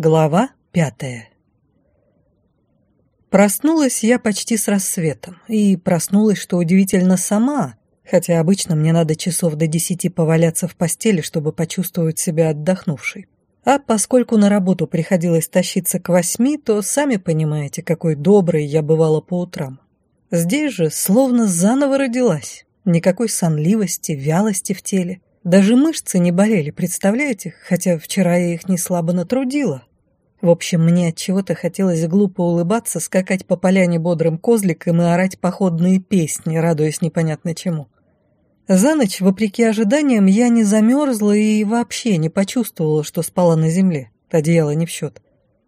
Глава пятая Проснулась я почти с рассветом, и проснулась, что удивительно, сама, хотя обычно мне надо часов до десяти поваляться в постели, чтобы почувствовать себя отдохнувшей. А поскольку на работу приходилось тащиться к восьми, то сами понимаете, какой доброй я бывала по утрам. Здесь же словно заново родилась, никакой сонливости, вялости в теле. Даже мышцы не болели, представляете? Хотя вчера я их не слабо натрудила. В общем, мне от чего-то хотелось глупо улыбаться, скакать по поляне бодрым козликом и орать походные песни, радуясь непонятно чему. За ночь, вопреки ожиданиям, я не замерзла и вообще не почувствовала, что спала на земле. Одеяло не в счет.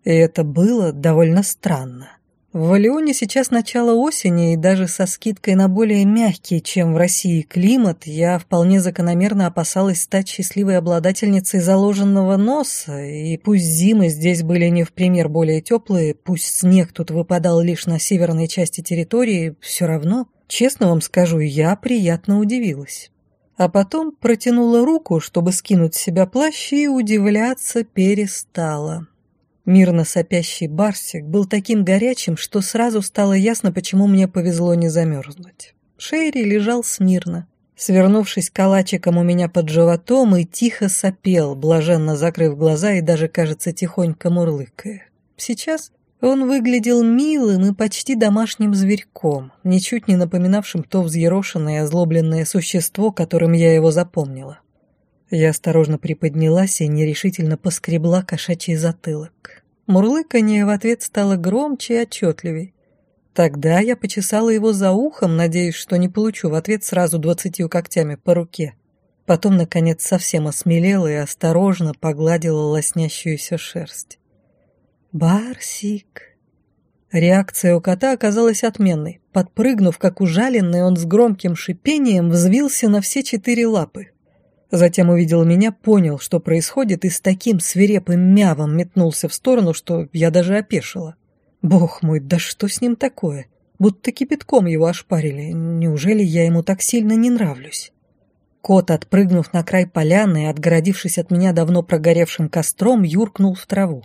И это было довольно странно. В Валионе сейчас начало осени, и даже со скидкой на более мягкий, чем в России, климат, я вполне закономерно опасалась стать счастливой обладательницей заложенного носа, и пусть зимы здесь были не в пример более теплые, пусть снег тут выпадал лишь на северной части территории, все равно, честно вам скажу, я приятно удивилась. А потом протянула руку, чтобы скинуть с себя плащ, и удивляться перестала. Мирно сопящий барсик был таким горячим, что сразу стало ясно, почему мне повезло не замерзнуть. Шерри лежал смирно, свернувшись калачиком у меня под животом и тихо сопел, блаженно закрыв глаза и даже, кажется, тихонько мурлыкая. Сейчас он выглядел милым и почти домашним зверьком, ничуть не напоминавшим то взъерошенное и озлобленное существо, которым я его запомнила. Я осторожно приподнялась и нерешительно поскребла кошачий затылок. Мурлыканье в ответ стало громче и отчетливей. Тогда я почесала его за ухом, надеясь, что не получу в ответ сразу двадцатью когтями по руке. Потом, наконец, совсем осмелела и осторожно погладила лоснящуюся шерсть. «Барсик!» Реакция у кота оказалась отменной. Подпрыгнув, как ужаленный, он с громким шипением взвился на все четыре лапы. Затем увидел меня, понял, что происходит, и с таким свирепым мявом метнулся в сторону, что я даже опешила. Бог мой, да что с ним такое? Будто кипятком его ошпарили. Неужели я ему так сильно не нравлюсь? Кот, отпрыгнув на край поляны и отгородившись от меня давно прогоревшим костром, юркнул в траву.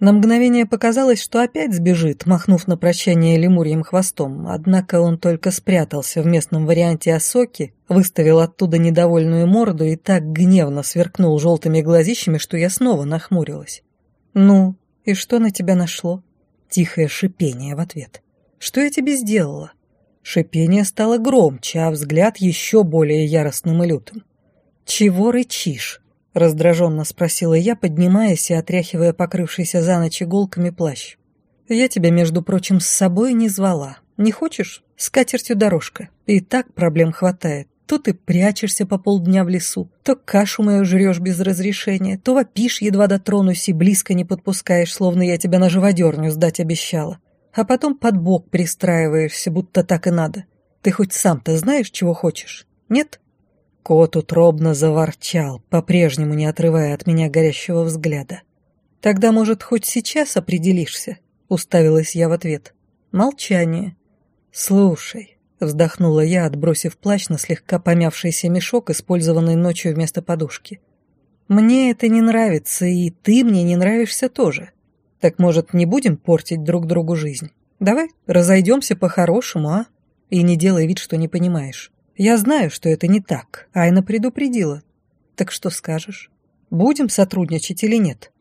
На мгновение показалось, что опять сбежит, махнув на прощание лемурьим хвостом, однако он только спрятался в местном варианте осоки, выставил оттуда недовольную морду и так гневно сверкнул желтыми глазищами, что я снова нахмурилась. «Ну, и что на тебя нашло?» Тихое шипение в ответ. «Что я тебе сделала?» Шипение стало громче, а взгляд еще более яростным и лютым. «Чего рычишь?» — раздраженно спросила я, поднимаясь и отряхивая покрывшийся за ночь иголками плащ. «Я тебя, между прочим, с собой не звала. Не хочешь? С катертью дорожка. И так проблем хватает. То ты прячешься по полдня в лесу, то кашу мою жрешь без разрешения, то вопишь, едва дотронусь и близко не подпускаешь, словно я тебя на живодерню сдать обещала. А потом под бок пристраиваешься, будто так и надо. Ты хоть сам-то знаешь, чего хочешь? Нет?» Кот утробно заворчал, по-прежнему не отрывая от меня горящего взгляда. «Тогда, может, хоть сейчас определишься?» — уставилась я в ответ. Молчание. «Слушай», — вздохнула я, отбросив плащ на слегка помявшийся мешок, использованный ночью вместо подушки. «Мне это не нравится, и ты мне не нравишься тоже. Так, может, не будем портить друг другу жизнь? Давай разойдемся по-хорошему, а? И не делай вид, что не понимаешь». Я знаю, что это не так. Айна предупредила. Так что скажешь? Будем сотрудничать или нет?»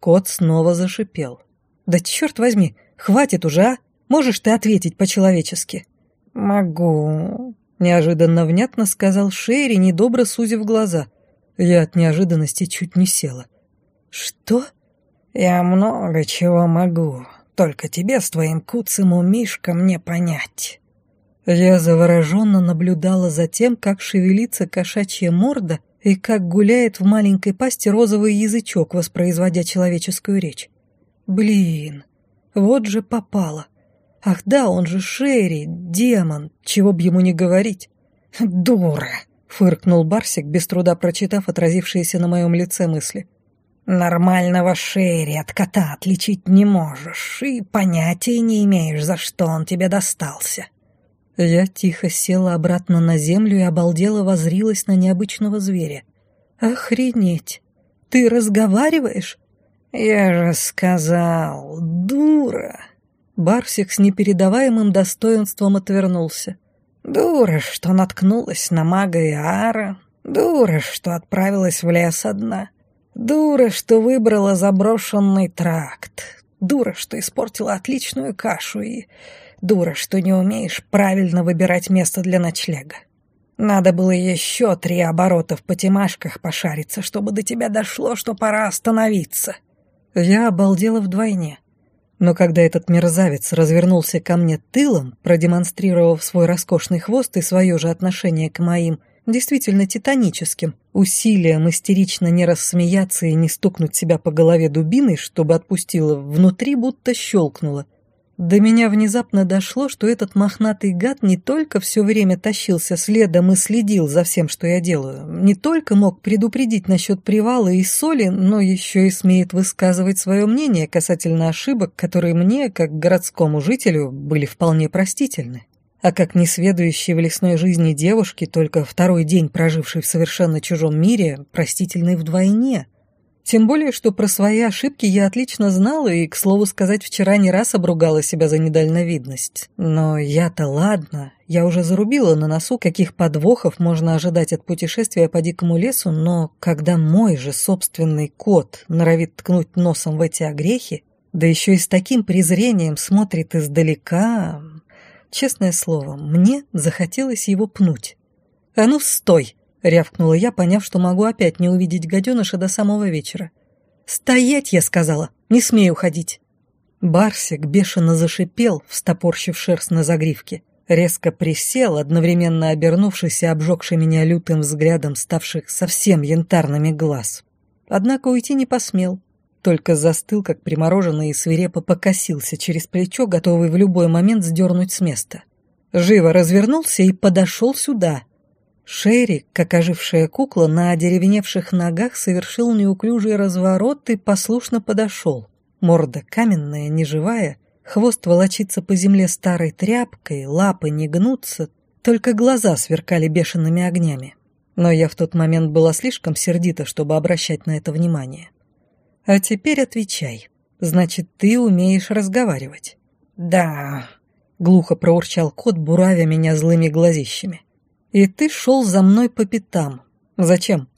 Кот снова зашипел. «Да черт возьми, хватит уже, а? Можешь ты ответить по-человечески?» «Могу», — неожиданно внятно сказал Шерри, недобро сузив глаза. Я от неожиданности чуть не села. «Что?» «Я много чего могу, только тебе с твоим куцым умишком не понять». Я завороженно наблюдала за тем, как шевелится кошачья морда и как гуляет в маленькой пасти розовый язычок, воспроизводя человеческую речь. Блин, вот же попало. Ах да, он же Шерри, демон, чего б ему не говорить. Дура, фыркнул Барсик, без труда прочитав отразившиеся на моем лице мысли. Нормального Шерри от кота отличить не можешь и понятия не имеешь, за что он тебе достался. Я тихо села обратно на землю и обалдела возрилась на необычного зверя. «Охренеть! Ты разговариваешь?» «Я же сказал, дура!» Барсик с непередаваемым достоинством отвернулся. «Дура, что наткнулась на мага Иара, дура, что отправилась в лес одна, дура, что выбрала заброшенный тракт, дура, что испортила отличную кашу и дура, что не умеешь правильно выбирать место для ночлега. Надо было еще три оборота в потемашках пошариться, чтобы до тебя дошло, что пора остановиться». Я обалдела вдвойне. Но когда этот мерзавец развернулся ко мне тылом, продемонстрировав свой роскошный хвост и свое же отношение к моим, действительно титаническим, усилием истерично не рассмеяться и не стукнуть себя по голове дубиной, чтобы отпустила, внутри будто щелкнуло. До меня внезапно дошло, что этот мохнатый гад не только все время тащился следом и следил за всем, что я делаю, не только мог предупредить насчет привала и соли, но еще и смеет высказывать свое мнение касательно ошибок, которые мне, как городскому жителю, были вполне простительны. А как несведущей в лесной жизни девушки, только второй день прожившей в совершенно чужом мире, простительной вдвойне – тем более, что про свои ошибки я отлично знала и, к слову сказать, вчера не раз обругала себя за недальновидность. Но я-то ладно, я уже зарубила на носу, каких подвохов можно ожидать от путешествия по дикому лесу, но когда мой же собственный кот норовит ткнуть носом в эти огрехи, да еще и с таким презрением смотрит издалека... Честное слово, мне захотелось его пнуть. «А ну, стой!» — рявкнула я, поняв, что могу опять не увидеть гаденыша до самого вечера. «Стоять!» — я сказала. «Не смею уходить!» Барсик бешено зашипел, встопорщив шерсть на загривке. Резко присел, одновременно обернувшись и обжегший меня лютым взглядом ставших совсем янтарными глаз. Однако уйти не посмел, только застыл, как примороженный и свирепо покосился через плечо, готовый в любой момент сдернуть с места. Живо развернулся и подошел сюда, Шерри, как ожившая кукла, на одеревеневших ногах совершил неуклюжий разворот и послушно подошел. Морда каменная, неживая, хвост волочится по земле старой тряпкой, лапы не гнутся, только глаза сверкали бешеными огнями. Но я в тот момент была слишком сердита, чтобы обращать на это внимание. «А теперь отвечай. Значит, ты умеешь разговаривать?» «Да», — глухо проурчал кот, буравя меня злыми глазищами. И ты шел за мной по пятам. Зачем?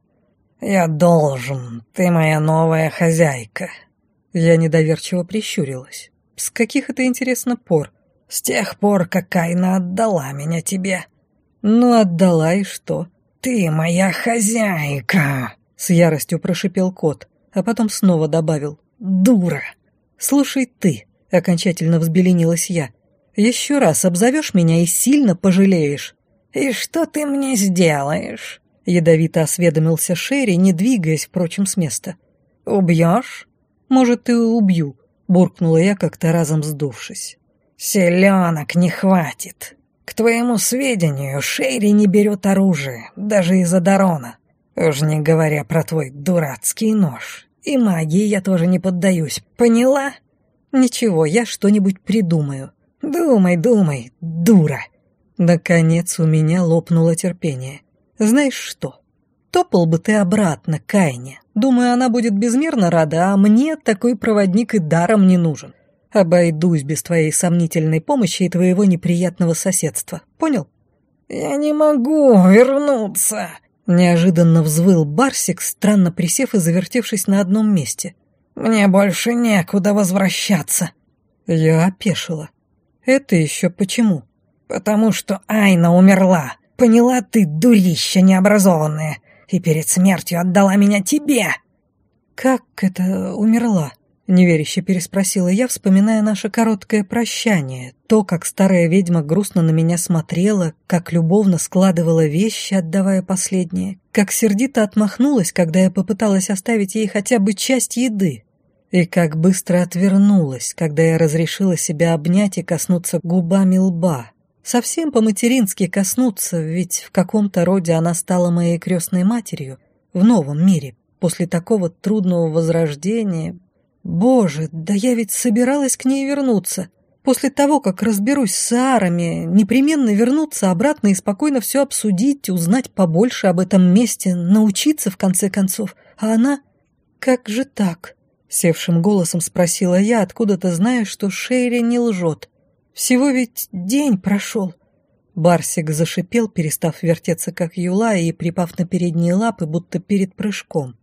Я должен. Ты моя новая хозяйка. Я недоверчиво прищурилась. С каких это, интересно, пор? С тех пор, как Кайна отдала меня тебе. Ну, отдала и что? Ты моя хозяйка. С яростью прошипел кот, а потом снова добавил. Дура. Слушай ты, окончательно взбеленилась я. Еще раз обзовешь меня и сильно пожалеешь. «И что ты мне сделаешь?» — ядовито осведомился Шерри, не двигаясь, впрочем, с места. «Убьешь?» «Может, и убью», — буркнула я, как-то разом сдувшись. «Селенок не хватит. К твоему сведению, Шерри не берет оружие, даже из-за Дарона. Уж не говоря про твой дурацкий нож. И магии я тоже не поддаюсь, поняла?» «Ничего, я что-нибудь придумаю». «Думай, думай, дура!» Наконец у меня лопнуло терпение. Знаешь что? Топал бы ты обратно, Кайне. Думаю, она будет безмерно рада, а мне такой проводник и даром не нужен. Обойдусь без твоей сомнительной помощи и твоего неприятного соседства. Понял? Я не могу вернуться. Неожиданно взвыл Барсик, странно присев и завертевшись на одном месте. «Мне больше некуда возвращаться». Я опешила. «Это еще почему?» «Потому что Айна умерла. Поняла ты, дурища необразованная, и перед смертью отдала меня тебе!» «Как это умерла?» — неверяще переспросила я, вспоминая наше короткое прощание, то, как старая ведьма грустно на меня смотрела, как любовно складывала вещи, отдавая последние, как сердито отмахнулась, когда я попыталась оставить ей хотя бы часть еды, и как быстро отвернулась, когда я разрешила себя обнять и коснуться губами лба, Совсем по-матерински коснуться, ведь в каком-то роде она стала моей крестной матерью в новом мире, после такого трудного возрождения. Боже, да я ведь собиралась к ней вернуться. После того, как разберусь с Аарами, непременно вернуться обратно и спокойно все обсудить, узнать побольше об этом месте, научиться в конце концов. А она... Как же так? Севшим голосом спросила я, откуда-то зная, что Шейри не лжет. «Всего ведь день прошел». Барсик зашипел, перестав вертеться как юла и припав на передние лапы, будто перед прыжком.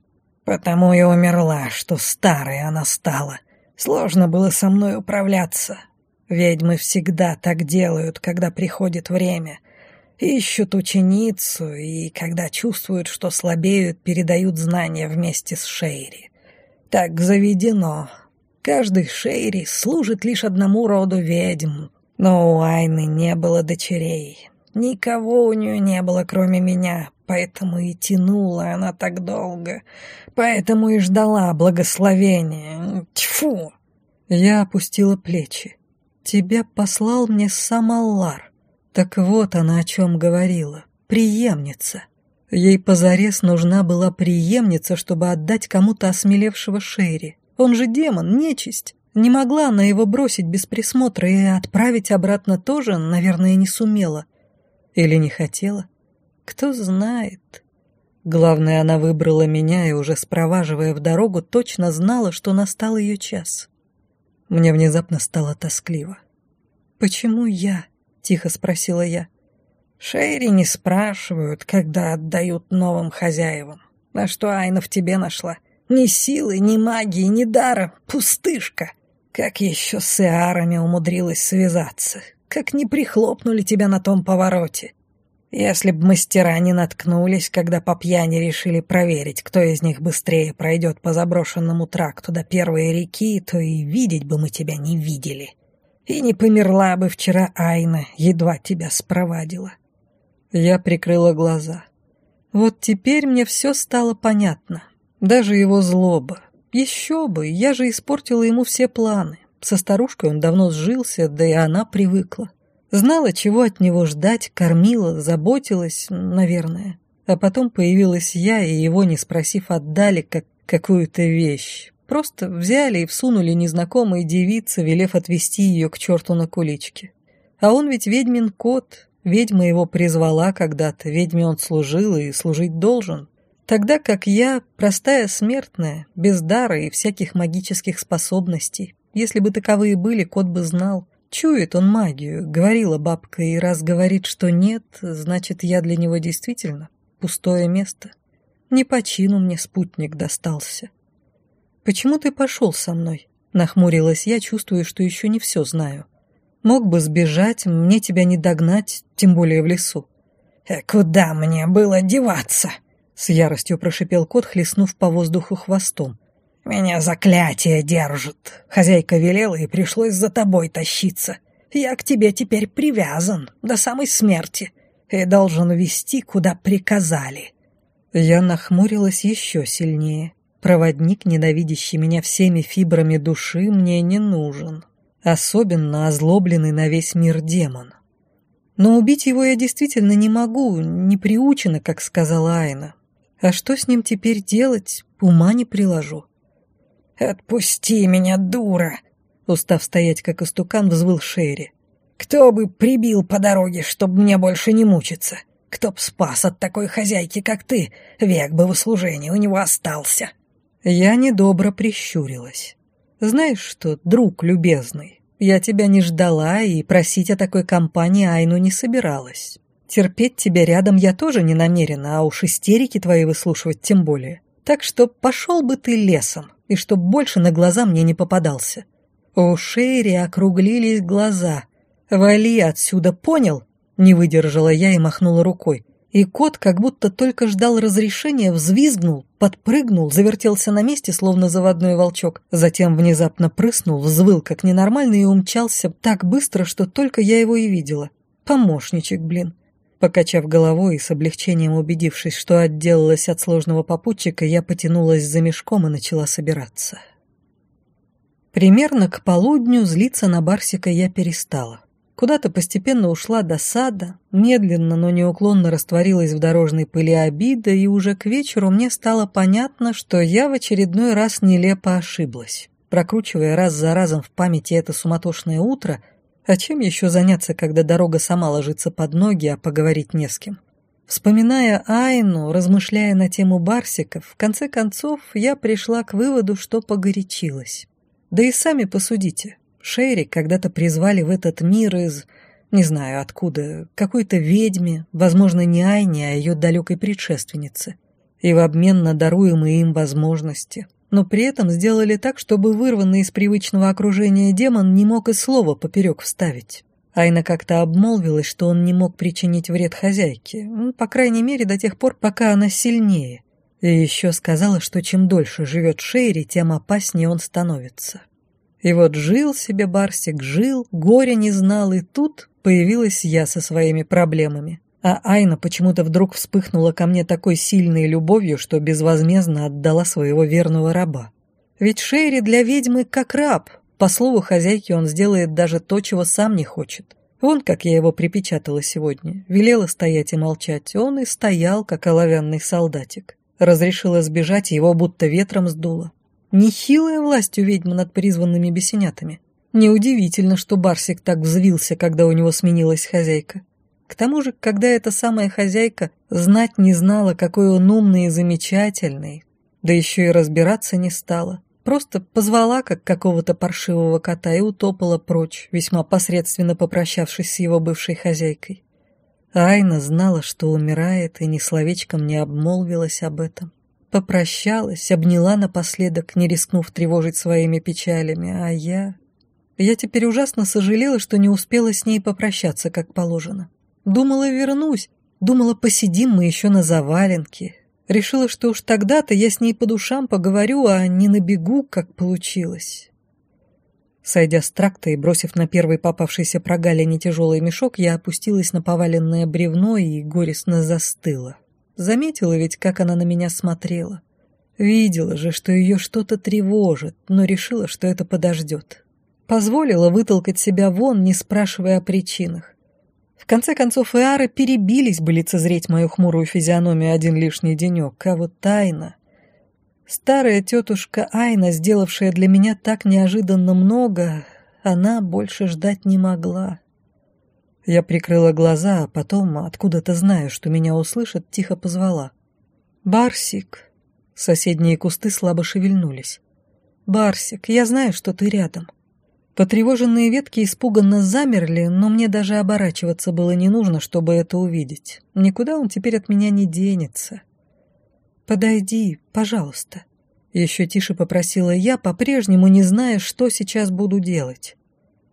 «Потому и умерла, что старой она стала. Сложно было со мной управляться. Ведьмы всегда так делают, когда приходит время. Ищут ученицу, и когда чувствуют, что слабеют, передают знания вместе с Шейри. Так заведено. Каждый Шейри служит лишь одному роду ведьм, но у Айны не было дочерей. Никого у нее не было, кроме меня, поэтому и тянула она так долго. Поэтому и ждала благословения. Тьфу!» Я опустила плечи. «Тебя послал мне сам Аллар. Так вот она о чем говорила. Приемница. Ей позарез нужна была приемница, чтобы отдать кому-то осмелевшего Шерри. Он же демон, нечисть. Не могла она его бросить без присмотра и отправить обратно тоже, наверное, не сумела. Или не хотела. Кто знает. Главное, она выбрала меня и, уже спроваживая в дорогу, точно знала, что настал ее час. Мне внезапно стало тоскливо. «Почему я?» — тихо спросила я. «Шейри не спрашивают, когда отдают новым хозяевам. На что Айна в тебе нашла? Ни силы, ни магии, ни дара. Пустышка!» Как еще с Иарами умудрилась связаться? Как не прихлопнули тебя на том повороте? Если б мастера не наткнулись, когда по пьяни решили проверить, кто из них быстрее пройдет по заброшенному тракту до первой реки, то и видеть бы мы тебя не видели. И не померла бы вчера Айна, едва тебя спровадила. Я прикрыла глаза. Вот теперь мне все стало понятно. Даже его злоба, еще бы, я же испортила ему все планы. Со старушкой он давно сжился, да и она привыкла. Знала, чего от него ждать, кормила, заботилась, наверное. А потом появилась я, и его, не спросив, отдали как какую-то вещь. Просто взяли и всунули незнакомые девицы, велев отвести ее к черту на куличке. А он ведь ведьмин кот, ведьма его призвала когда-то, ведьме он служил и служить должен. Тогда как я, простая смертная, без дара и всяких магических способностей, если бы таковые были, кот бы знал. Чует он магию, говорила бабка, и раз говорит, что нет, значит, я для него действительно пустое место. Не по чину мне спутник достался. «Почему ты пошел со мной?» Нахмурилась я, чувствуя, что еще не все знаю. «Мог бы сбежать, мне тебя не догнать, тем более в лесу». «Э, «Куда мне было деваться?» С яростью прошипел кот, хлестнув по воздуху хвостом. «Меня заклятие держит. Хозяйка велела, и пришлось за тобой тащиться. Я к тебе теперь привязан до самой смерти и должен вести, куда приказали». Я нахмурилась еще сильнее. Проводник, ненавидящий меня всеми фибрами души, мне не нужен. Особенно озлобленный на весь мир демон. Но убить его я действительно не могу, не приучена, как сказала Айна. А что с ним теперь делать, ума не приложу. «Отпусти меня, дура!» Устав стоять, как истукан, взвыл Шерри. «Кто бы прибил по дороге, чтобы мне больше не мучиться? Кто б спас от такой хозяйки, как ты? Век бы в услужении у него остался!» Я недобро прищурилась. «Знаешь что, друг любезный, я тебя не ждала и просить о такой компании Айну не собиралась. Терпеть тебя рядом я тоже не намерена, а уж истерики твои выслушивать тем более. Так что пошел бы ты лесом, и чтоб больше на глаза мне не попадался». У Шерри округлились глаза. «Вали отсюда, понял?» Не выдержала я и махнула рукой. И кот, как будто только ждал разрешения, взвизгнул, подпрыгнул, завертелся на месте, словно заводной волчок, затем внезапно прыснул, взвыл как ненормальный и умчался так быстро, что только я его и видела. Помощничек, блин. Покачав головой и с облегчением убедившись, что отделалась от сложного попутчика, я потянулась за мешком и начала собираться. Примерно к полудню злиться на Барсика я перестала. Куда-то постепенно ушла досада, медленно, но неуклонно растворилась в дорожной пыли обида, и уже к вечеру мне стало понятно, что я в очередной раз нелепо ошиблась. Прокручивая раз за разом в памяти это суматошное утро, а чем еще заняться, когда дорога сама ложится под ноги, а поговорить не с кем? Вспоминая Айну, размышляя на тему барсиков, в конце концов я пришла к выводу, что погорячилась. Да и сами посудите. Шерри когда-то призвали в этот мир из, не знаю откуда, какой-то ведьме, возможно, не Айне, а ее далекой предшественнице. И в обмен на даруемые им возможности. Но при этом сделали так, чтобы вырванный из привычного окружения демон не мог и слова поперек вставить. Айна как-то обмолвилась, что он не мог причинить вред хозяйке, ну, по крайней мере, до тех пор, пока она сильнее. И еще сказала, что чем дольше живет Шейри, тем опаснее он становится. И вот жил себе Барсик, жил, горя не знал, и тут появилась я со своими проблемами. А Айна почему-то вдруг вспыхнула ко мне такой сильной любовью, что безвозмездно отдала своего верного раба. Ведь Шейри для ведьмы как раб, по слову хозяйки, он сделает даже то, чего сам не хочет. Вон как я его припечатала сегодня. Велела стоять и молчать. Он и стоял, как оловянный солдатик. Разрешила сбежать, его будто ветром сдуло. Нехилая власть у ведьмы над призванными бесенятами. Неудивительно, что Барсик так взвился, когда у него сменилась хозяйка. К тому же, когда эта самая хозяйка знать не знала, какой он умный и замечательный, да еще и разбираться не стала, Просто позвала, как какого-то паршивого кота, и утопала прочь, весьма посредственно попрощавшись с его бывшей хозяйкой. Айна знала, что умирает, и ни словечком не обмолвилась об этом. Попрощалась, обняла напоследок, не рискнув тревожить своими печалями, а я... Я теперь ужасно сожалела, что не успела с ней попрощаться, как положено. Думала, вернусь, думала, посидим мы еще на заваленке, Решила, что уж тогда-то я с ней по душам поговорю, а не набегу, как получилось. Сойдя с тракта и бросив на первый попавшийся прогалине тяжелый мешок, я опустилась на поваленное бревно и горестно застыла. Заметила ведь, как она на меня смотрела. Видела же, что ее что-то тревожит, но решила, что это подождет. Позволила вытолкать себя вон, не спрашивая о причинах. В конце концов, Иары перебились бы лицезреть мою хмурую физиономию один лишний денек, а вот тайна... Старая тетушка Айна, сделавшая для меня так неожиданно много, она больше ждать не могла. Я прикрыла глаза, а потом, откуда-то знаю, что меня услышат, тихо позвала. «Барсик!» Соседние кусты слабо шевельнулись. «Барсик, я знаю, что ты рядом». Потревоженные ветки испуганно замерли, но мне даже оборачиваться было не нужно, чтобы это увидеть. Никуда он теперь от меня не денется. «Подойди, пожалуйста», — еще тише попросила я, по-прежнему не зная, что сейчас буду делать.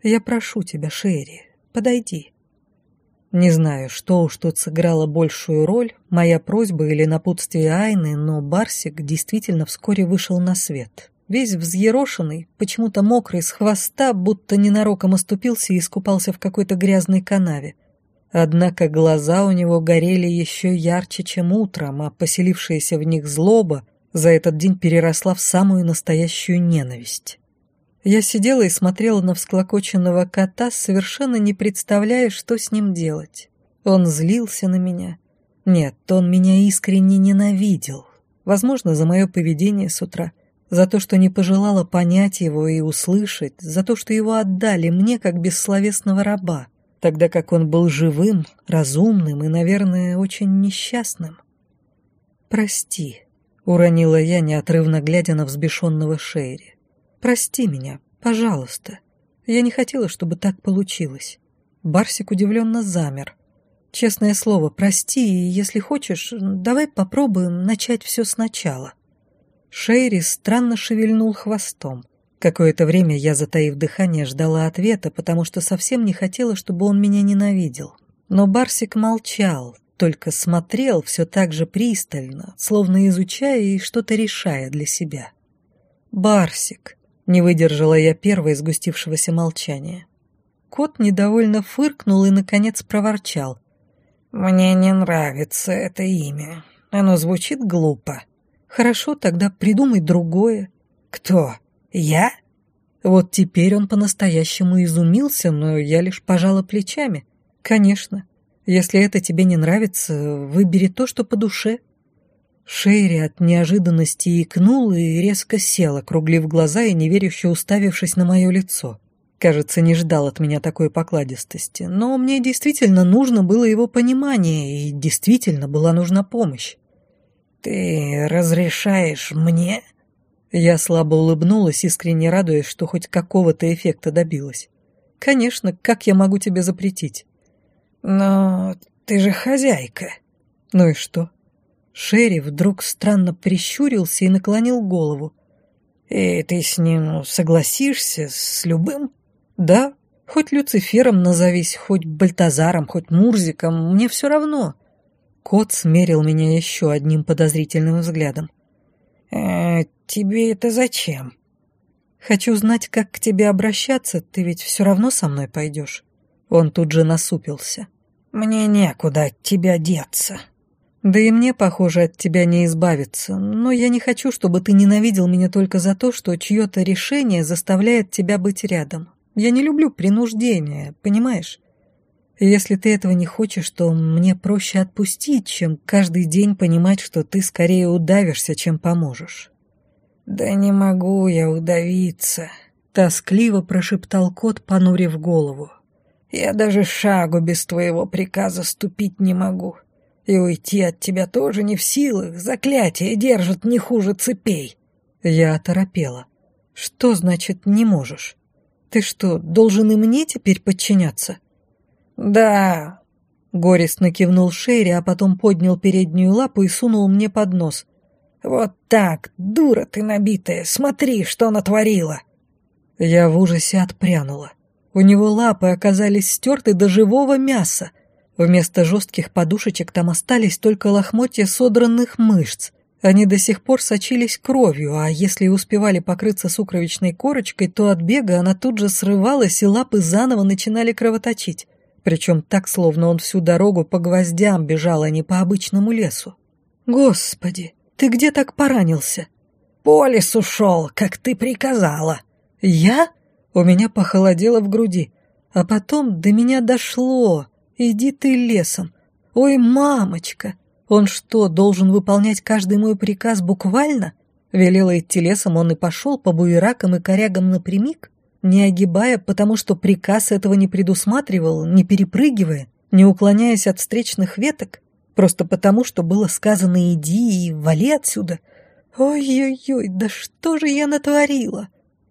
«Я прошу тебя, Шерри, подойди». Не знаю, что уж тут сыграло большую роль, моя просьба или напутствие Айны, но Барсик действительно вскоре вышел на свет весь взъерошенный, почему-то мокрый, с хвоста, будто ненароком оступился и искупался в какой-то грязной канаве. Однако глаза у него горели еще ярче, чем утром, а поселившаяся в них злоба за этот день переросла в самую настоящую ненависть. Я сидела и смотрела на всклокоченного кота, совершенно не представляя, что с ним делать. Он злился на меня. Нет, он меня искренне ненавидел. Возможно, за мое поведение с утра за то, что не пожелала понять его и услышать, за то, что его отдали мне как бессловесного раба, тогда как он был живым, разумным и, наверное, очень несчастным. «Прости», — уронила я, неотрывно глядя на взбешенного Шейри. «Прости меня, пожалуйста. Я не хотела, чтобы так получилось». Барсик удивленно замер. «Честное слово, прости, и если хочешь, давай попробуем начать все сначала». Шейри странно шевельнул хвостом. Какое-то время я, затаив дыхание, ждала ответа, потому что совсем не хотела, чтобы он меня ненавидел. Но Барсик молчал, только смотрел все так же пристально, словно изучая и что-то решая для себя. «Барсик!» — не выдержала я первой сгустившегося молчания. Кот недовольно фыркнул и, наконец, проворчал. «Мне не нравится это имя. Оно звучит глупо. Хорошо, тогда придумай другое. Кто? Я? Вот теперь он по-настоящему изумился, но я лишь пожала плечами. Конечно. Если это тебе не нравится, выбери то, что по душе. Шейри от неожиданности икнул и резко сел, округлив глаза и неверяще уставившись на мое лицо. Кажется, не ждал от меня такой покладистости, но мне действительно нужно было его понимание, и действительно была нужна помощь. «Ты разрешаешь мне?» Я слабо улыбнулась, искренне радуясь, что хоть какого-то эффекта добилась. «Конечно, как я могу тебе запретить?» «Но ты же хозяйка». «Ну и что?» Шерри вдруг странно прищурился и наклонил голову. «И ты с ним согласишься, с любым?» «Да, хоть Люцифером назовись, хоть Бальтазаром, хоть Мурзиком, мне все равно». Кот смерил меня еще одним подозрительным взглядом. «Э, тебе это зачем?» «Хочу знать, как к тебе обращаться, ты ведь все равно со мной пойдешь». Он тут же насупился. «Мне некуда от тебя деться». «Да и мне, похоже, от тебя не избавиться, но я не хочу, чтобы ты ненавидел меня только за то, что чье-то решение заставляет тебя быть рядом. Я не люблю принуждения, понимаешь? Если ты этого не хочешь, то мне проще отпустить, чем каждый день понимать, что ты скорее удавишься, чем поможешь». «Да не могу я удавиться», — тоскливо прошептал кот, понурив голову. «Я даже шагу без твоего приказа ступить не могу. И уйти от тебя тоже не в силах, заклятие держит не хуже цепей». Я оторопела. «Что значит «не можешь»? Ты что, должен и мне теперь подчиняться?» «Да», — горестно кивнул Шерри, а потом поднял переднюю лапу и сунул мне под нос. «Вот так, дура ты набитая, смотри, что натворила!» Я в ужасе отпрянула. У него лапы оказались стерты до живого мяса. Вместо жестких подушечек там остались только лохмотья содранных мышц. Они до сих пор сочились кровью, а если и успевали покрыться сукровичной корочкой, то от бега она тут же срывалась, и лапы заново начинали кровоточить причем так, словно он всю дорогу по гвоздям бежал, а не по обычному лесу. «Господи, ты где так поранился?» «По лесу шел, как ты приказала». «Я?» У меня похолодело в груди. А потом до меня дошло. «Иди ты лесом». «Ой, мамочка! Он что, должен выполнять каждый мой приказ буквально?» Велела идти лесом, он и пошел по буеракам и корягам напрямик не огибая, потому что приказ этого не предусматривал, не перепрыгивая, не уклоняясь от встречных веток, просто потому, что было сказано «иди и вали отсюда». Ой-ой-ой, да что же я натворила?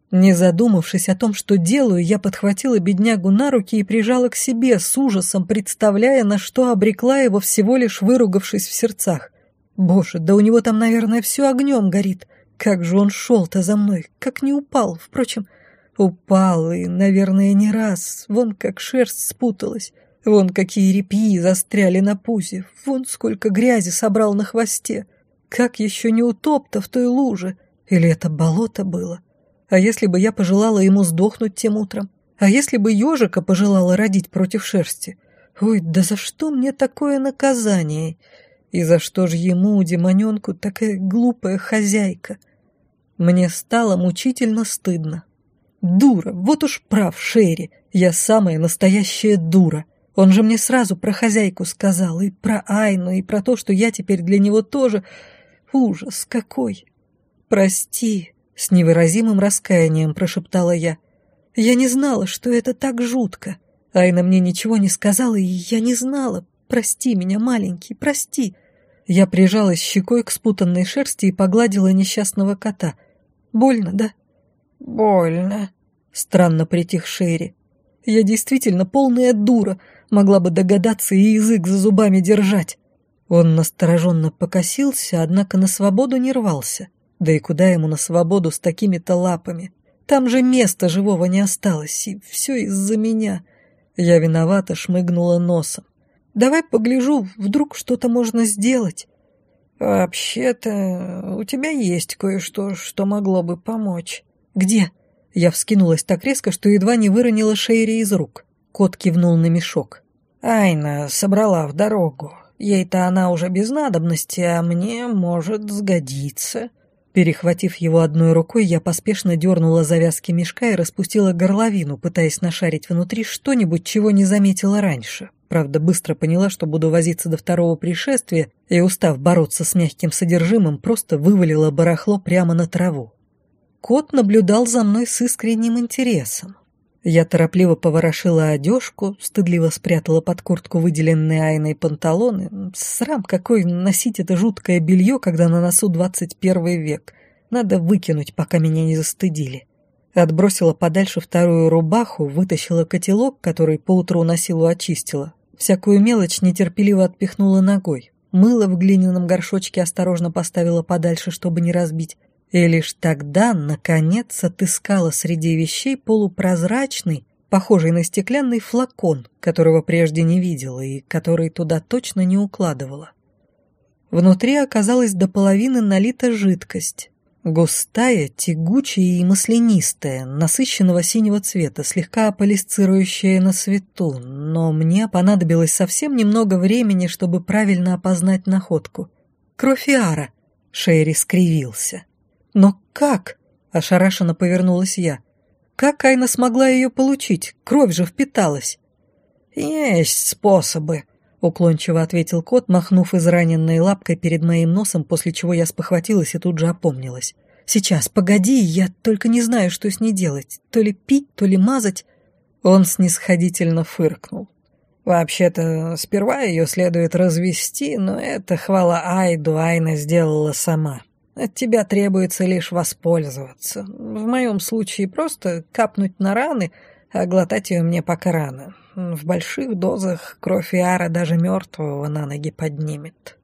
Не задумавшись о том, что делаю, я подхватила беднягу на руки и прижала к себе с ужасом, представляя, на что обрекла его, всего лишь выругавшись в сердцах. Боже, да у него там, наверное, все огнем горит. Как же он шел-то за мной, как не упал. Впрочем, Упал, и, наверное, не раз. Вон как шерсть спуталась. Вон какие репьи застряли на пузе. Вон сколько грязи собрал на хвосте. Как еще не утоп-то в той луже? Или это болото было? А если бы я пожелала ему сдохнуть тем утром? А если бы ежика пожелала родить против шерсти? Ой, да за что мне такое наказание? И за что же ему, демоненку, такая глупая хозяйка? Мне стало мучительно стыдно. Дура, вот уж прав Шерри, я самая настоящая дура. Он же мне сразу про хозяйку сказал, и про Айну, и про то, что я теперь для него тоже... Ужас какой! Прости, с невыразимым раскаянием прошептала я. Я не знала, что это так жутко. Айна мне ничего не сказала, и я не знала. Прости меня, маленький, прости. Я прижалась щекой к спутанной шерсти и погладила несчастного кота. Больно, да? «Больно», — странно притих Шерри. «Я действительно полная дура, могла бы догадаться и язык за зубами держать». Он настороженно покосился, однако на свободу не рвался. Да и куда ему на свободу с такими-то лапами? Там же места живого не осталось, и все из-за меня. Я виновата шмыгнула носом. «Давай погляжу, вдруг что-то можно сделать». «Вообще-то у тебя есть кое-что, что могло бы помочь». «Где?» Я вскинулась так резко, что едва не выронила Шейри из рук. Кот кивнул на мешок. «Айна собрала в дорогу. Ей-то она уже без надобности, а мне может сгодиться». Перехватив его одной рукой, я поспешно дернула завязки мешка и распустила горловину, пытаясь нашарить внутри что-нибудь, чего не заметила раньше. Правда, быстро поняла, что буду возиться до второго пришествия, и, устав бороться с мягким содержимым, просто вывалила барахло прямо на траву. Кот наблюдал за мной с искренним интересом. Я торопливо поворошила одежку, стыдливо спрятала под куртку выделенные Айной панталоны. Срам какой носить это жуткое белье, когда на носу 21 век. Надо выкинуть, пока меня не застыдили. Отбросила подальше вторую рубаху, вытащила котелок, который поутру на силу очистила. Всякую мелочь нетерпеливо отпихнула ногой. Мыло в глиняном горшочке осторожно поставила подальше, чтобы не разбить. И лишь тогда, наконец, отыскала среди вещей полупрозрачный, похожий на стеклянный флакон, которого прежде не видела и который туда точно не укладывала. Внутри оказалась до половины налита жидкость. Густая, тягучая и маслянистая, насыщенного синего цвета, слегка аполисцирующая на свету, но мне понадобилось совсем немного времени, чтобы правильно опознать находку. Кровь. Шерри скривился. «Но как?» – ошарашенно повернулась я. «Как Айна смогла ее получить? Кровь же впиталась». «Есть способы», — уклончиво ответил кот, махнув израненной лапкой перед моим носом, после чего я спохватилась и тут же опомнилась. «Сейчас, погоди, я только не знаю, что с ней делать. То ли пить, то ли мазать». Он снисходительно фыркнул. «Вообще-то, сперва ее следует развести, но это, хвала Айду, Айна сделала сама. От тебя требуется лишь воспользоваться. В моем случае просто капнуть на раны, а глотать ее мне пока рано. В больших дозах кровь Иара даже мертвого на ноги поднимет.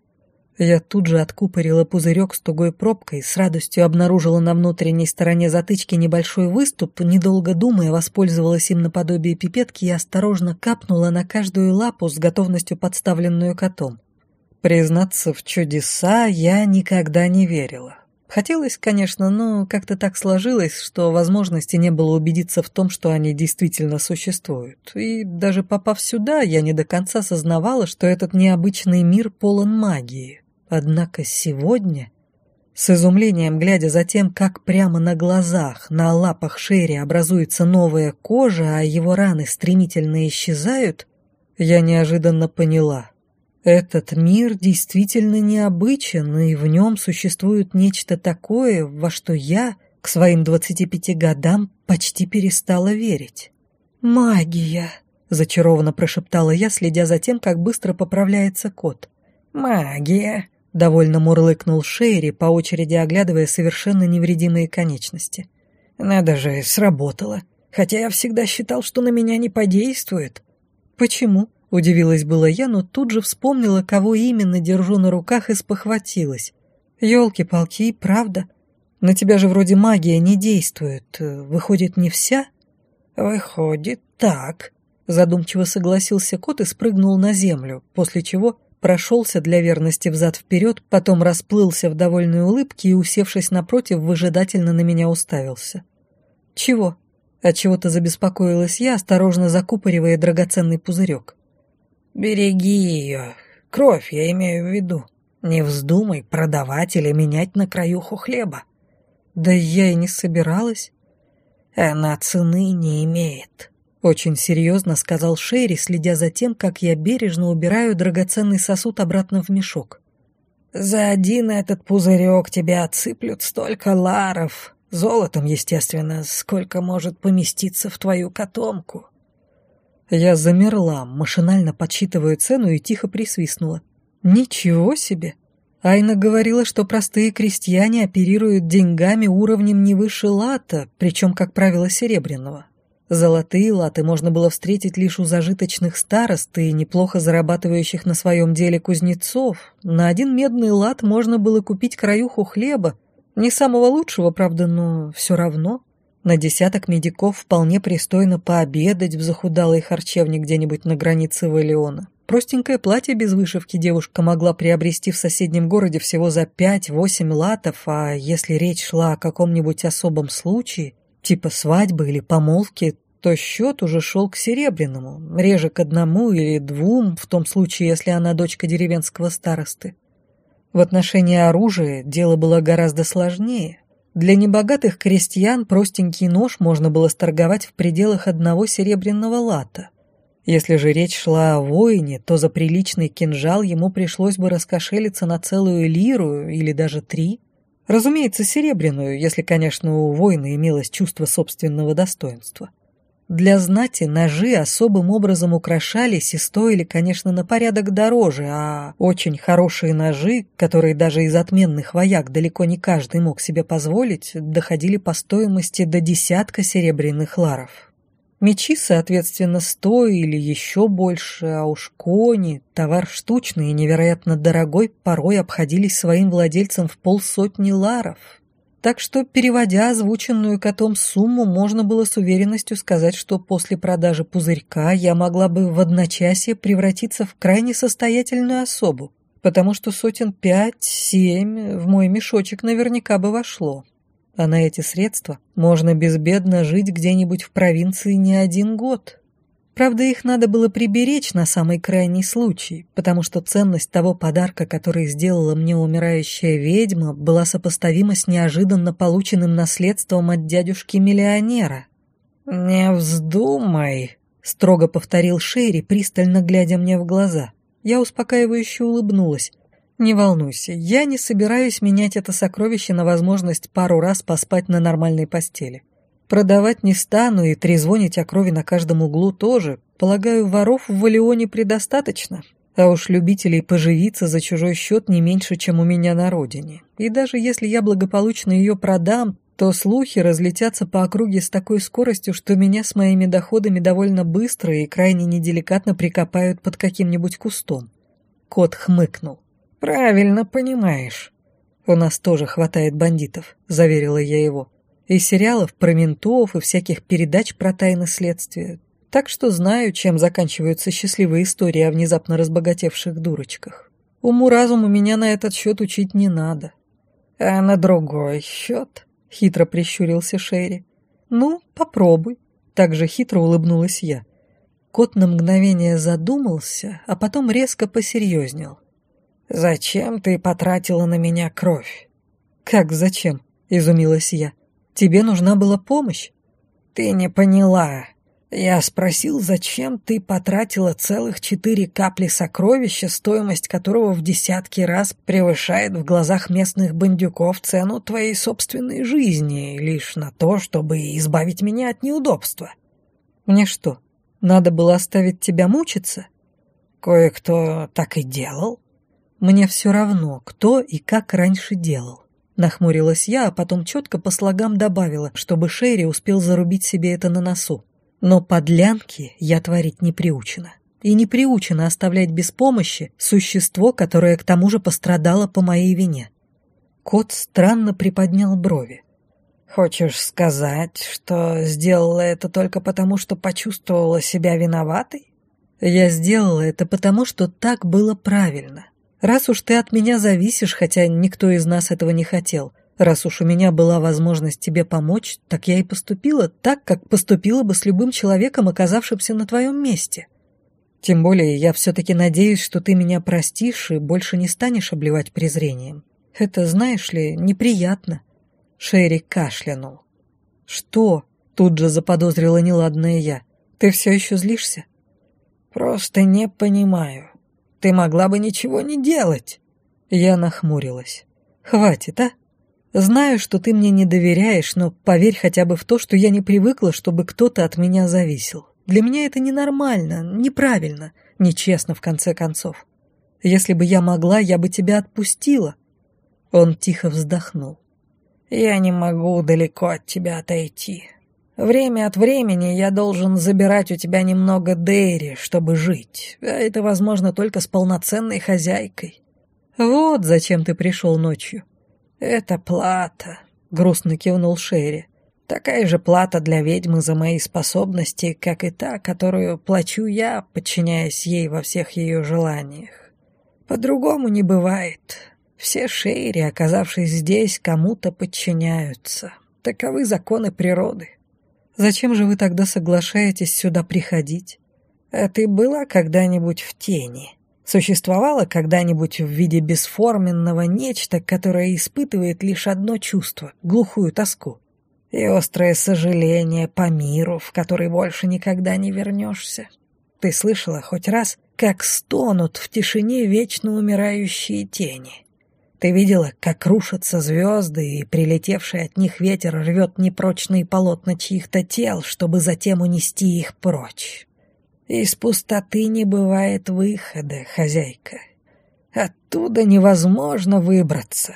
Я тут же откупорила пузырек с тугой пробкой, с радостью обнаружила на внутренней стороне затычки небольшой выступ, недолго думая, воспользовалась им наподобие пипетки и осторожно капнула на каждую лапу с готовностью подставленную котом. Признаться в чудеса я никогда не верила. Хотелось, конечно, но как-то так сложилось, что возможности не было убедиться в том, что они действительно существуют. И даже попав сюда, я не до конца сознавала, что этот необычный мир полон магии. Однако сегодня, с изумлением глядя за тем, как прямо на глазах, на лапах Шерри образуется новая кожа, а его раны стремительно исчезают, я неожиданно поняла. Этот мир действительно необычен, и в нем существует нечто такое, во что я к своим 25 годам почти перестала верить. «Магия!» — зачарованно прошептала я, следя за тем, как быстро поправляется кот. «Магия!» — довольно мурлыкнул Шерри, по очереди оглядывая совершенно невредимые конечности. «Надо же, сработало. Хотя я всегда считал, что на меня не подействует». «Почему?» Удивилась была я, но тут же вспомнила, кого именно держу на руках и спохватилась. Ёлки-палки, правда? На тебя же вроде магия не действует. Выходит, не вся? Выходит, так. Задумчиво согласился кот и спрыгнул на землю, после чего прошелся для верности взад-вперед, потом расплылся в довольной улыбке и, усевшись напротив, выжидательно на меня уставился. «Чего?» Отчего-то забеспокоилась я, осторожно закупоривая драгоценный пузырек. «Береги ее. Кровь, я имею в виду. Не вздумай продавать или менять на краюху хлеба». «Да я и не собиралась». «Она цены не имеет», — очень серьезно сказал Шерри, следя за тем, как я бережно убираю драгоценный сосуд обратно в мешок. «За один этот пузырек тебя отсыплют столько ларов, золотом, естественно, сколько может поместиться в твою котомку». Я замерла, машинально подсчитывая цену и тихо присвистнула. «Ничего себе!» Айна говорила, что простые крестьяне оперируют деньгами уровнем не выше лата, причем, как правило, серебряного. Золотые латы можно было встретить лишь у зажиточных старост и неплохо зарабатывающих на своем деле кузнецов. На один медный лат можно было купить краюху хлеба, не самого лучшего, правда, но все равно. На десяток медиков вполне пристойно пообедать в захудалой харчевне где-нибудь на границе Валиона. Простенькое платье без вышивки девушка могла приобрести в соседнем городе всего за 5-8 латов, а если речь шла о каком-нибудь особом случае, типа свадьбы или помолвки, то счет уже шел к серебряному, реже к одному или двум, в том случае, если она дочка деревенского старосты. В отношении оружия дело было гораздо сложнее. Для небогатых крестьян простенький нож можно было сторговать в пределах одного серебряного лата. Если же речь шла о воине, то за приличный кинжал ему пришлось бы раскошелиться на целую лиру или даже три. Разумеется, серебряную, если, конечно, у воина имелось чувство собственного достоинства. Для знати ножи особым образом украшались и стоили, конечно, на порядок дороже, а очень хорошие ножи, которые даже из отменных вояк далеко не каждый мог себе позволить, доходили по стоимости до десятка серебряных ларов. Мечи, соответственно, стоили еще больше, а уж кони, товар штучный и невероятно дорогой, порой обходились своим владельцам в полсотни ларов. Так что, переводя озвученную котом сумму, можно было с уверенностью сказать, что после продажи пузырька я могла бы в одночасье превратиться в крайне состоятельную особу, потому что сотен пять-семь в мой мешочек наверняка бы вошло. А на эти средства можно безбедно жить где-нибудь в провинции не один год. Правда, их надо было приберечь на самый крайний случай, потому что ценность того подарка, который сделала мне умирающая ведьма, была сопоставима с неожиданно полученным наследством от дядюшки-миллионера. «Не вздумай», — строго повторил Шерри, пристально глядя мне в глаза. Я успокаивающе улыбнулась. «Не волнуйся, я не собираюсь менять это сокровище на возможность пару раз поспать на нормальной постели. Продавать не стану и трезвонить о крови на каждом углу тоже. Полагаю, воров в Валионе предостаточно, а уж любителей поживиться за чужой счет не меньше, чем у меня на родине. И даже если я благополучно ее продам, то слухи разлетятся по округе с такой скоростью, что меня с моими доходами довольно быстро и крайне неделикатно прикопают под каким-нибудь кустом. Кот хмыкнул. «Правильно понимаешь. У нас тоже хватает бандитов», — заверила я его. «И сериалов про ментов, и всяких передач про тайны следствия. Так что знаю, чем заканчиваются счастливые истории о внезапно разбогатевших дурочках. Уму-разуму меня на этот счет учить не надо». «А на другой счет?» — хитро прищурился Шерри. «Ну, попробуй», — так же хитро улыбнулась я. Кот на мгновение задумался, а потом резко посерьезнел. «Зачем ты потратила на меня кровь?» «Как зачем?» — изумилась я. «Тебе нужна была помощь?» «Ты не поняла. Я спросил, зачем ты потратила целых четыре капли сокровища, стоимость которого в десятки раз превышает в глазах местных бандюков цену твоей собственной жизни, лишь на то, чтобы избавить меня от неудобства». «Мне что, надо было оставить тебя мучиться?» «Кое-кто так и делал». Мне все равно, кто и как раньше делал. Нахмурилась я, а потом четко по слогам добавила, чтобы Шерри успел зарубить себе это на носу. Но подлянки я творить не приучена. И не приучена оставлять без помощи существо, которое к тому же пострадало по моей вине. Кот странно приподнял брови. «Хочешь сказать, что сделала это только потому, что почувствовала себя виноватой?» «Я сделала это потому, что так было правильно. Раз уж ты от меня зависишь, хотя никто из нас этого не хотел, раз уж у меня была возможность тебе помочь, так я и поступила так, как поступила бы с любым человеком, оказавшимся на твоем месте. Тем более я все-таки надеюсь, что ты меня простишь и больше не станешь обливать презрением. Это, знаешь ли, неприятно». Шерри кашлянул. «Что?» — тут же заподозрила неладное я. «Ты все еще злишься?» «Просто не понимаю. Ты могла бы ничего не делать». Я нахмурилась. «Хватит, а? Знаю, что ты мне не доверяешь, но поверь хотя бы в то, что я не привыкла, чтобы кто-то от меня зависел. Для меня это ненормально, неправильно, нечестно в конце концов. Если бы я могла, я бы тебя отпустила». Он тихо вздохнул. «Я не могу далеко от тебя отойти. Время от времени я должен забирать у тебя немного Дейри, чтобы жить, а это возможно только с полноценной хозяйкой. Вот зачем ты пришел ночью. Это плата, грустно кивнул Шерри. Такая же плата для ведьмы за мои способности, как и та, которую плачу я, подчиняясь ей во всех ее желаниях. По-другому не бывает. Все Шейри, оказавшись здесь, кому-то подчиняются. Таковы законы природы. Зачем же вы тогда соглашаетесь сюда приходить? А ты была когда-нибудь в тени? Существовала когда-нибудь в виде бесформенного нечто, которое испытывает лишь одно чувство — глухую тоску? И острое сожаление по миру, в который больше никогда не вернешься? Ты слышала хоть раз, как стонут в тишине вечно умирающие тени? Ты видела, как рушатся звезды, и прилетевший от них ветер рвет непрочные полотна чьих-то тел, чтобы затем унести их прочь. Из пустоты не бывает выхода, хозяйка. Оттуда невозможно выбраться.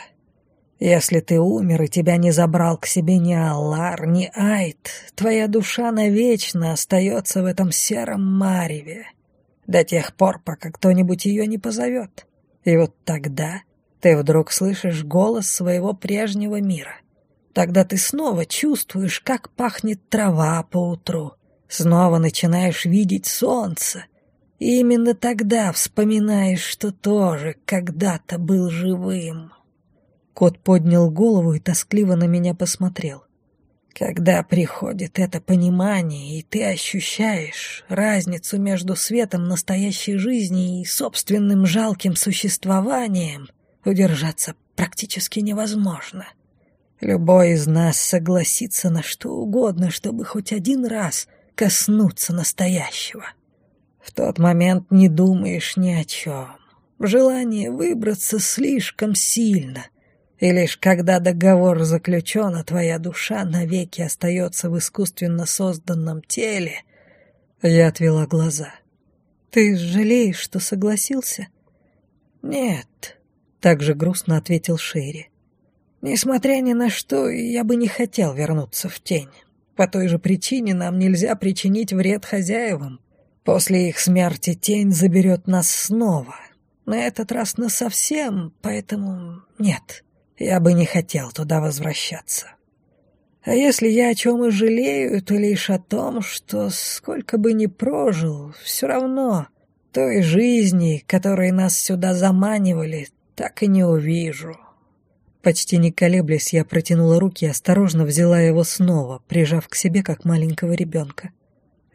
Если ты умер и тебя не забрал к себе ни Аллар, ни Айт, твоя душа навечно остается в этом сером мареве. До тех пор, пока кто-нибудь ее не позовет. И вот тогда ты вдруг слышишь голос своего прежнего мира. Тогда ты снова чувствуешь, как пахнет трава по утру. Снова начинаешь видеть солнце. И именно тогда вспоминаешь, что тоже когда-то был живым. Кот поднял голову и тоскливо на меня посмотрел. Когда приходит это понимание, и ты ощущаешь разницу между светом настоящей жизни и собственным жалким существованием, удержаться практически невозможно. Любой из нас согласится на что угодно, чтобы хоть один раз коснуться настоящего. В тот момент не думаешь ни о чем. Желание выбраться слишком сильно — и лишь когда договор заключен, а твоя душа навеки остается в искусственно созданном теле, я отвела глаза. «Ты жалеешь, что согласился?» «Нет», — также грустно ответил Шерри. «Несмотря ни на что, я бы не хотел вернуться в тень. По той же причине нам нельзя причинить вред хозяевам. После их смерти тень заберет нас снова. На этот раз насовсем, поэтому нет». Я бы не хотел туда возвращаться. А если я о чем и жалею, то лишь о том, что сколько бы ни прожил, все равно той жизни, которой нас сюда заманивали, так и не увижу. Почти не колеблясь, я протянула руки и осторожно взяла его снова, прижав к себе, как маленького ребенка.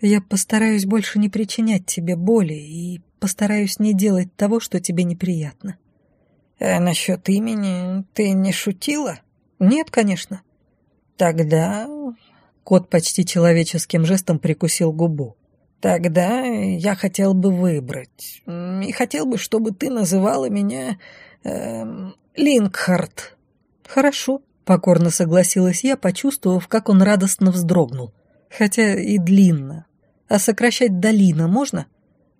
Я постараюсь больше не причинять тебе боли и постараюсь не делать того, что тебе неприятно. «А насчет имени ты не шутила?» «Нет, конечно». «Тогда...» Кот почти человеческим жестом прикусил губу. «Тогда я хотел бы выбрать. И хотел бы, чтобы ты называла меня... Э, Линкхарт». «Хорошо», — покорно согласилась я, почувствовав, как он радостно вздрогнул. Хотя и длинно. А сокращать долина можно?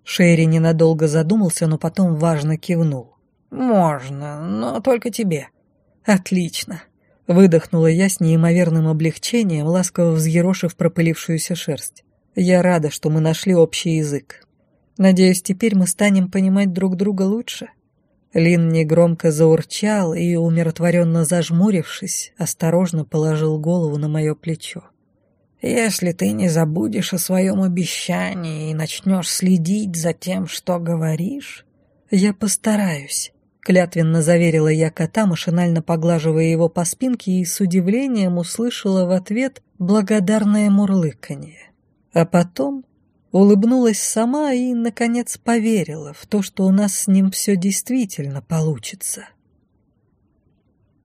Шерри ненадолго задумался, но потом важно кивнул. «Можно, но только тебе». «Отлично», — выдохнула я с неимоверным облегчением, ласково взъерошив пропылившуюся шерсть. «Я рада, что мы нашли общий язык. Надеюсь, теперь мы станем понимать друг друга лучше». Лин негромко заурчал и, умиротворенно зажмурившись, осторожно положил голову на мое плечо. «Если ты не забудешь о своем обещании и начнешь следить за тем, что говоришь...» «Я постараюсь», Клятвенно заверила я кота, машинально поглаживая его по спинке, и с удивлением услышала в ответ благодарное мурлыканье. А потом улыбнулась сама и, наконец, поверила в то, что у нас с ним все действительно получится.